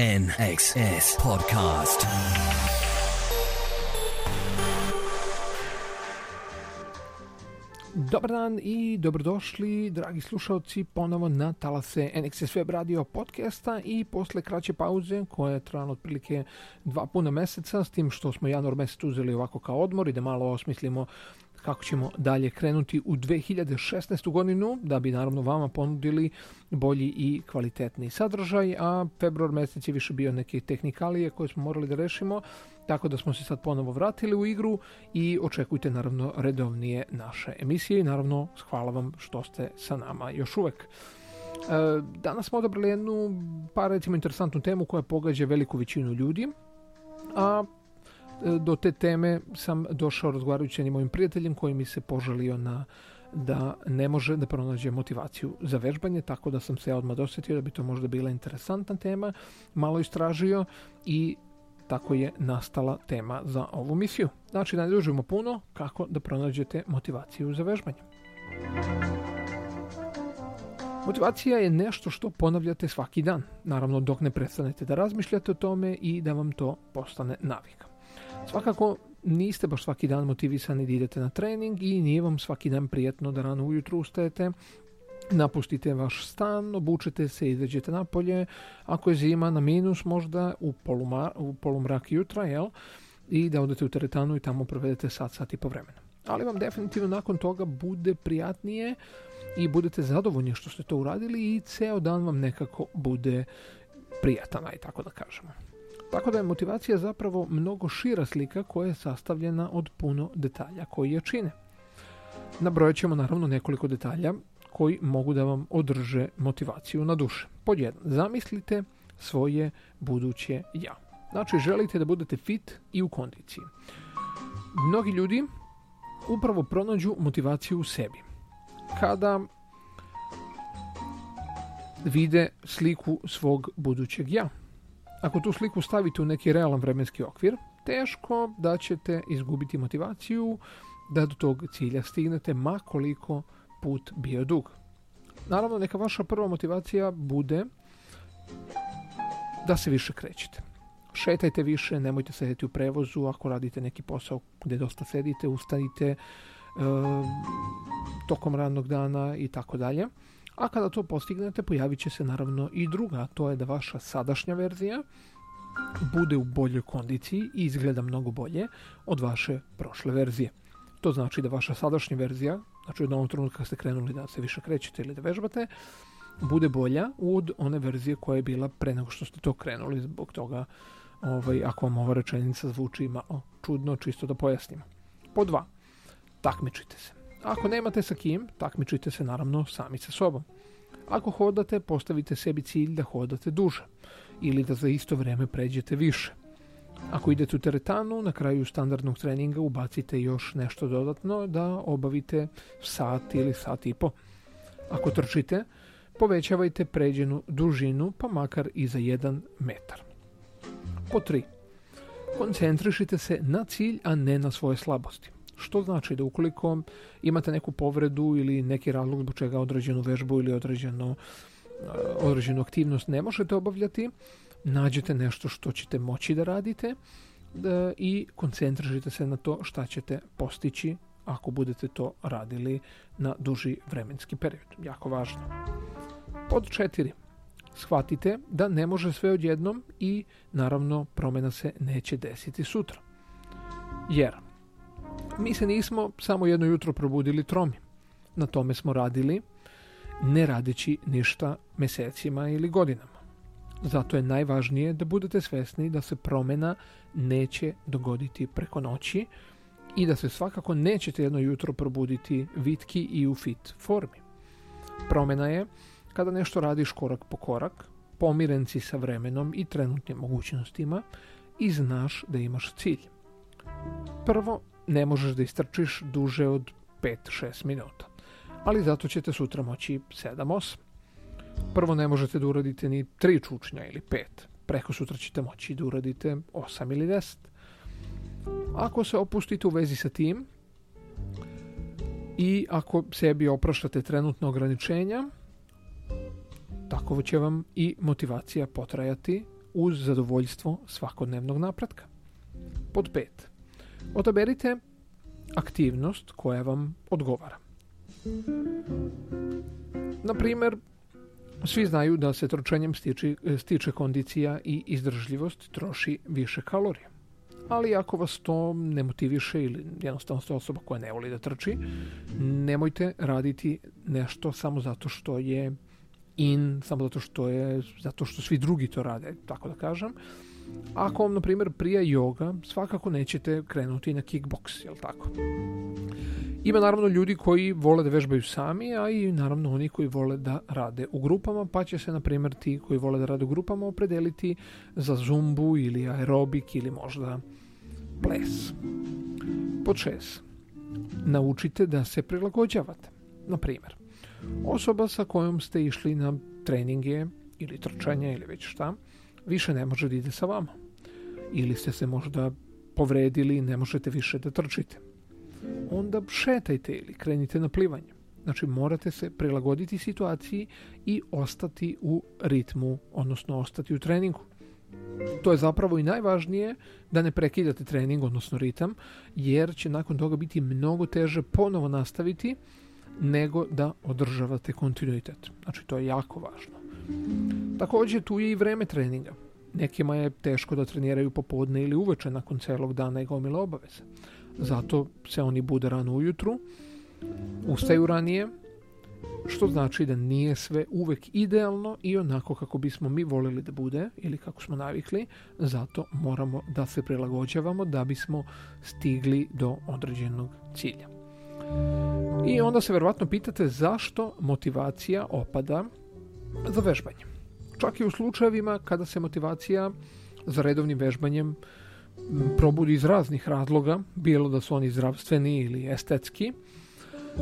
NXS Podcast. Dobar dan i dobrodošli, dragi slušalci, ponovo na talase NXS Web Radio podcasta i posle kraće pauze koja je trajala otprilike dva puna meseca, s tim što smo januar mesec uzeli ovako kao odmor i da malo osmislimo kako ćemo dalje krenuti u 2016. godinu, da bi naravno vama ponudili bolji i kvalitetni sadržaj, a februar mesec je više bio neke tehnikalije koje smo morali da rešimo, tako da smo se sad ponovo vratili u igru i očekujte naravno redovnije naše emisije i naravno hvala vam što ste sa nama još uvek. E, danas smo odabrali jednu pa recimo interesantnu temu koja pogađa veliku većinu ljudi, a e, do te teme sam došao razgovarajući jednim mojim prijateljem koji mi se požalio na da ne može da pronađe motivaciju za vežbanje, tako da sam se odmah dosetio da bi to možda bila interesantna tema, malo istražio i tako je nastala tema za ovu misiju. Znači, da ne dužimo puno, kako da pronađete motivaciju za vežbanje. Motivacija je nešto što ponavljate svaki dan, naravno dok ne prestanete da razmišljate o tome i da vam to postane navika. Svakako niste baš svaki dan motivisani da idete na trening i nije vam svaki dan prijetno da rano ujutru ustajete, napustite vaš stan, obučete se, izađete napolje, ako je zima na minus možda u, polumar, u polumrak jutra, jel? i da odete u teretanu i tamo provedete sat, sat i po vremena. Ali vam definitivno nakon toga bude prijatnije i budete zadovoljni što ste to uradili i ceo dan vam nekako bude prijatan, aj tako da kažemo. Tako da je motivacija zapravo mnogo šira slika koja je sastavljena od puno detalja koji je čine. Nabrojat ćemo naravno nekoliko detalja koji mogu da vam održe motivaciju na duše. Pod jedan, zamislite svoje buduće ja. Znači, želite da budete fit i u kondiciji. Mnogi ljudi upravo pronađu motivaciju u sebi. Kada vide sliku svog budućeg ja. Ako tu sliku stavite u neki realan vremenski okvir, teško da ćete izgubiti motivaciju da do tog cilja stignete makoliko put bio dug. Naravno, neka vaša prva motivacija bude da se više krećete. Šetajte više, nemojte sedeti u prevozu, ako radite neki posao gde dosta sedite, ustanite e, tokom radnog dana i tako dalje. A kada to postignete, pojavit će se naravno i druga, to je da vaša sadašnja verzija bude u boljoj kondiciji i izgleda mnogo bolje od vaše prošle verzije. To znači da vaša sadašnja verzija, znači od onog trenutka kad ste krenuli da se više krećete ili da vežbate, bude bolja od one verzije koja je bila pre nego što ste to krenuli zbog toga ovaj, ako vam ova rečenica zvuči malo čudno, čisto da pojasnimo. Po dva, takmičite se. Ako nemate sa kim, takmičite se naravno sami sa sobom. Ako hodate, postavite sebi cilj da hodate duže ili da za isto vreme pređete više. Ako idete u teretanu, na kraju standardnog treninga ubacite još nešto dodatno da obavite sat ili sat i po. Ako trčite, povećavajte pređenu dužinu pa makar i za 1 metar. Po 3. Koncentrišite se na cilj, a ne na svoje slabosti. Što znači da ukoliko imate neku povredu ili neki razlog zbog čega određenu vežbu ili određenu, određenu aktivnost ne možete obavljati, nađete nešto što ćete moći da radite da, i koncentrišite se na to šta ćete postići ako budete to radili na duži vremenski period. Jako važno. Pod četiri. Shvatite da ne može sve odjednom i naravno promjena se neće desiti sutra. Jer mi se nismo samo jedno jutro probudili tromi. Na tome smo radili ne radeći ništa mesecima ili godinama. Zato je najvažnije da budete svesni da se promjena neće dogoditi preko noći i da se svakako nećete jedno jutro probuditi vitki i u fit formi. Promjena je kada nešto radiš korak po korak, pomiren si sa vremenom i trenutnim mogućnostima i znaš da imaš cilj. Prvo, ne možeš da istrčiš duže od 5-6 minuta, ali zato ćete sutra moći 7-8. Prvo ne možete da uradite ni 3 čučnja ili 5, preko sutra ćete moći da uradite 8 ili 10. Ako se opustite u vezi sa tim i ako sebi opraštate trenutno ograničenja, tako će vam i motivacija potrajati uz zadovoljstvo svakodnevnog napretka. Pod pet. Odaberite aktivnost koja vam odgovara. Na primjer, svi znaju da se trčanjem stiče, stiče kondicija i izdržljivost troši više kalorija. Ali ako vas to ne motiviše ili jednostavno ste osoba koja ne voli da trči, nemojte raditi nešto samo zato što je in, samo zato što je zato što svi drugi to rade, tako da kažem. Ako vam, na primjer, prija yoga, svakako nećete krenuti na kickbox, jel tako? Ima naravno ljudi koji vole da vežbaju sami, a i naravno oni koji vole da rade u grupama, pa će se na primjer ti koji vole da rade u grupama opredeliti za zumbu ili aerobik ili možda ples. Pod šest. Naučite da se prilagođavate. Na primjer, osoba sa kojom ste išli na treninge ili trčanje ili već šta, više ne može da ide sa vama. Ili ste se možda povredili i ne možete više da trčite onda šetajte ili krenite na plivanje. Znači morate se prilagoditi situaciji i ostati u ritmu, odnosno ostati u treningu. To je zapravo i najvažnije da ne prekidate trening, odnosno ritam, jer će nakon toga biti mnogo teže ponovo nastaviti nego da održavate kontinuitet. Znači to je jako važno. Također tu je i vreme treninga. Nekima je teško da treniraju popodne ili uveče nakon celog dana i gomile obaveze. Zato se oni bude rano ujutru, ustaju ranije, što znači da nije sve uvek idealno i onako kako bismo mi volili da bude ili kako smo navikli, zato moramo da se prilagođavamo da bismo stigli do određenog cilja. I onda se verovatno pitate zašto motivacija opada za vežbanje. Čak i u slučajevima kada se motivacija za redovnim vežbanjem probudi iz raznih razloga, bilo da su oni zdravstveni ili estetski,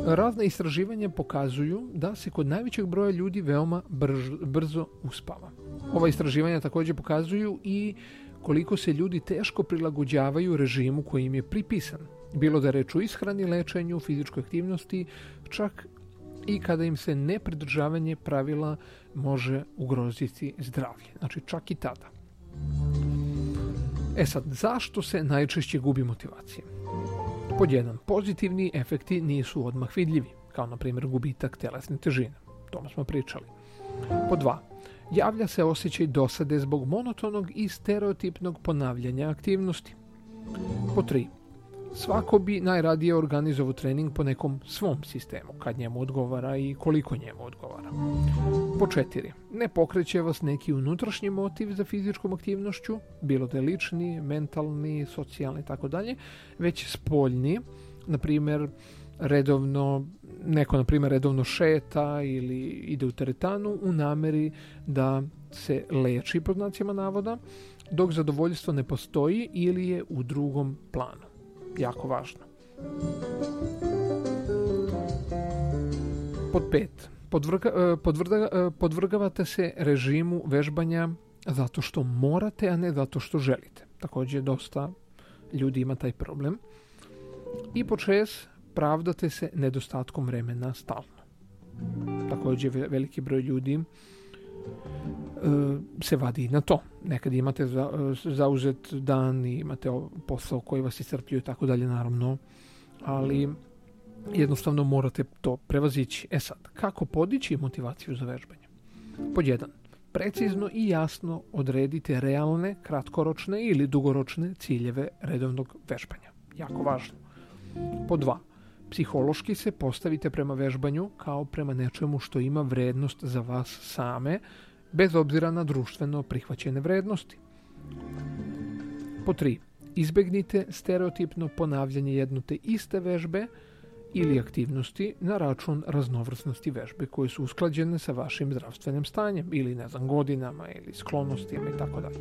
razne istraživanja pokazuju da se kod najvećeg broja ljudi veoma brž, brzo uspava. Ova istraživanja također pokazuju i koliko se ljudi teško prilagođavaju režimu koji im je pripisan. Bilo da reč o ishrani, lečenju, fizičkoj aktivnosti, čak i kada im se nepridržavanje pravila može ugroziti zdravlje. Znači čak i tada. E sad, zašto se najčešće gubi motivacija? Pod jedan, pozitivni efekti nisu odmah vidljivi, kao na primjer gubitak telesne težine. O smo pričali. Pod dva, javlja se osjećaj dosade zbog monotonog i stereotipnog ponavljanja aktivnosti. Po tri, Svako bi najradije organizovao trening po nekom svom sistemu, kad njemu odgovara i koliko njemu odgovara. Po četiri. Ne pokreće vas neki unutrašnji motiv za fizičkom aktivnošću, bilo da je lični, mentalni, socijalni i tako dalje, već spoljni, na primjer redovno, neko na primjer redovno šeta ili ide u teretanu u nameri da se leči pod nacijama navoda, dok zadovoljstvo ne postoji ili je u drugom planu jako važno. Pod pet. Podvrga, e, podvrga, e, podvrgavate se režimu vežbanja zato što morate, a ne zato što želite. Također dosta ljudi ima taj problem. I pod šest, pravdate se nedostatkom vremena stalno. Također veliki broj ljudi se vadi na to. Nekad imate za, e, zauzet dan i imate posao koji vas iscrpljuje i tako dalje, naravno, ali jednostavno morate to prevazići. E sad, kako podići motivaciju za vežbanje? Pod jedan, precizno i jasno odredite realne, kratkoročne ili dugoročne ciljeve redovnog vežbanja. Jako važno. Pod dva, psihološki se postavite prema vežbanju kao prema nečemu što ima vrednost za vas same, bez obzira na društveno prihvaćene vrednosti. Po tri, izbegnite stereotipno ponavljanje jedno te iste vežbe ili aktivnosti na račun raznovrsnosti vežbe koje su usklađene sa vašim zdravstvenim stanjem ili ne znam godinama ili sklonostima i tako dalje.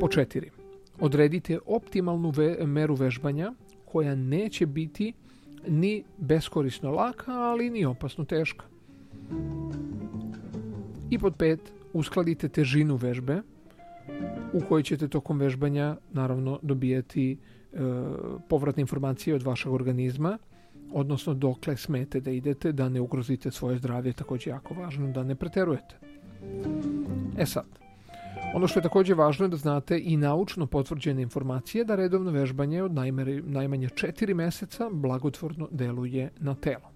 Po četiri, odredite optimalnu meru vežbanja koja neće biti ni beskorisno laka, ali ni opasno teška. I pod pet, uskladite težinu vežbe u kojoj ćete tokom vežbanja naravno dobijati e, povratne informacije od vašeg organizma, odnosno dokle smete da idete, da ne ugrozite svoje zdravlje, također jako važno da ne preterujete. E sad, ono što je također važno je da znate i naučno potvrđene informacije da redovno vežbanje od najmanje, najmanje 4 mjeseca blagotvorno deluje na telo.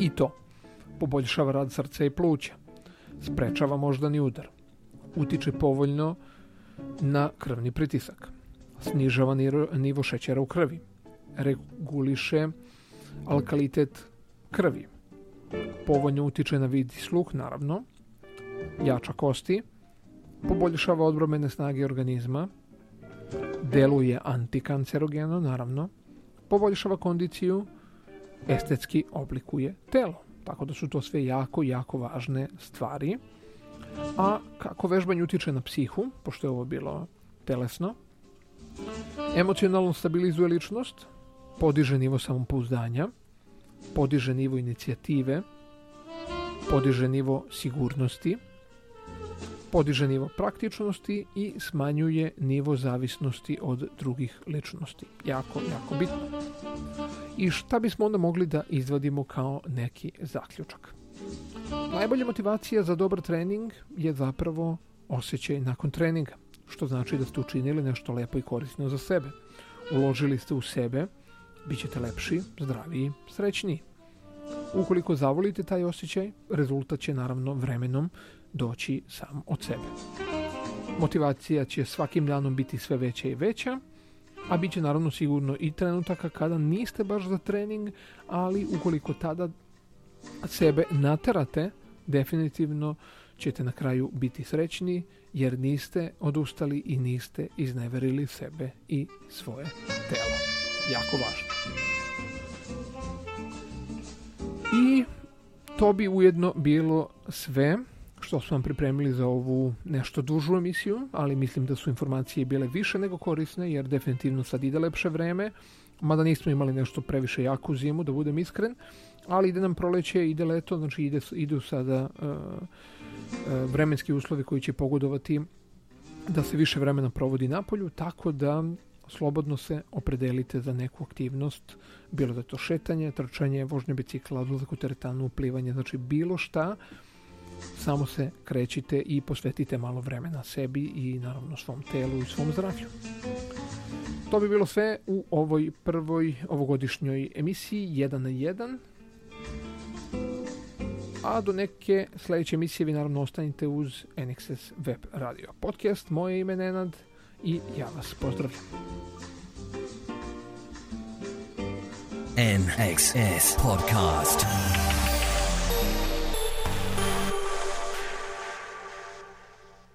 I to poboljšava rad srca i pluća, sprečava moždani udar, utiče povoljno na krvni pritisak, snižava nivo šećera u krvi, reguliše alkalitet krvi, povoljno utiče na vid i sluh, naravno, jača kosti, poboljšava odbromene snage organizma, deluje antikancerogeno, naravno, poboljšava kondiciju, estetski oblikuje telo. Tako da su to sve jako, jako važne stvari. A kako vežbanje utiče na psihu, pošto je ovo bilo telesno, emocionalno stabilizuje ličnost, podiže nivo samopouzdanja, podiže nivo inicijative, podiže nivo sigurnosti, podiže nivo praktičnosti i smanjuje nivo zavisnosti od drugih ličnosti. Jako, jako bitno. I šta bismo onda mogli da izvadimo kao neki zaključak? Najbolja motivacija za dobar trening je zapravo osjećaj nakon treninga, što znači da ste učinili nešto lepo i korisno za sebe. Uložili ste u sebe, bit ćete lepši, zdraviji, srećniji. Ukoliko zavolite taj osjećaj, rezultat će naravno vremenom doći sam od sebe. Motivacija će svakim danom biti sve veća i veća, a bit će naravno sigurno i trenutaka kada niste baš za trening, ali ukoliko tada sebe naterate, definitivno ćete na kraju biti srećni jer niste odustali i niste izneverili sebe i svoje telo. Jako važno. I to bi ujedno bilo sve što smo vam pripremili za ovu nešto dužu emisiju, ali mislim da su informacije bile više nego korisne, jer definitivno sad ide lepše vreme, mada nismo imali nešto previše jaku zimu, da budem iskren, ali ide nam proleće, ide leto, znači ide, idu sada uh, uh, vremenski uslovi koji će pogodovati da se više vremena provodi na polju, tako da slobodno se opredelite za neku aktivnost, bilo da je to šetanje, trčanje, vožnje bicikla, odlazak u teretanu, plivanje, znači bilo šta samo se krećite i posvetite malo vremena sebi i naravno svom telu i svom zdravlju. To bi bilo sve u ovoj prvoj ovogodišnjoj emisiji 1 na 1. A do neke sljedeće emisije vi naravno ostanite uz NXS Web Radio Podcast. Moje ime Nenad i ja vas pozdravljam. NXS Podcast.